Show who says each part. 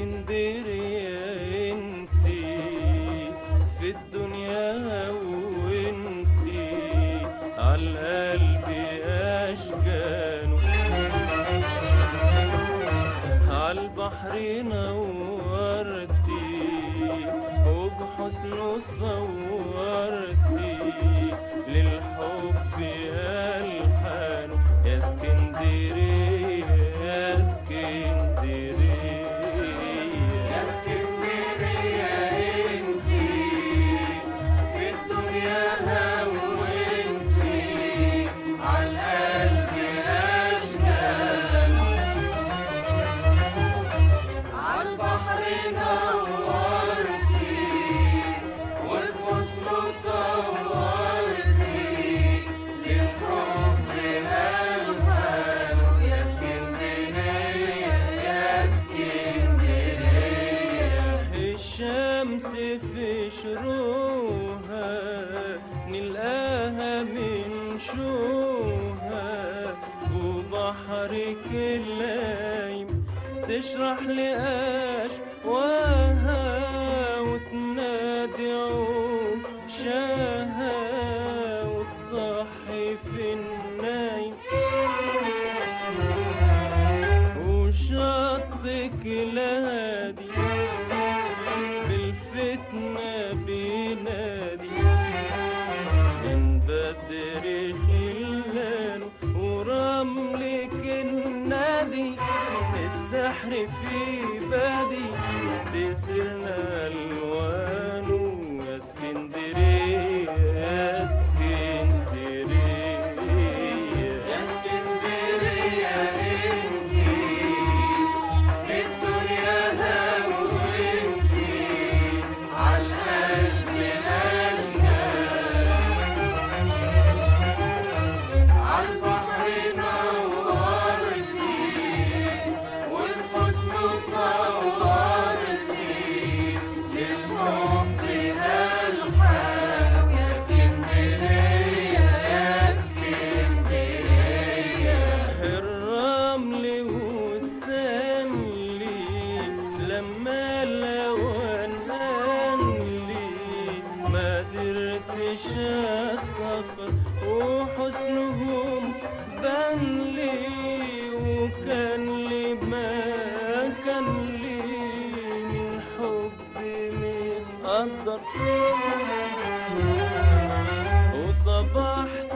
Speaker 1: اسكندرية انتي في الدنيا عالبحر نورتي وبحسنه صورتي للحب نلقاها من شوها وبحرك اللايم تشرح لي أشواها وتنادي عشاها وتصحي في النايم. وشطك لادي بالفتنة بدر خلانه ورملك النادي السحر في بادي بسرنا الوانه يا اسكندرية وكان لي ما كان لي من حب مقدر وصبحت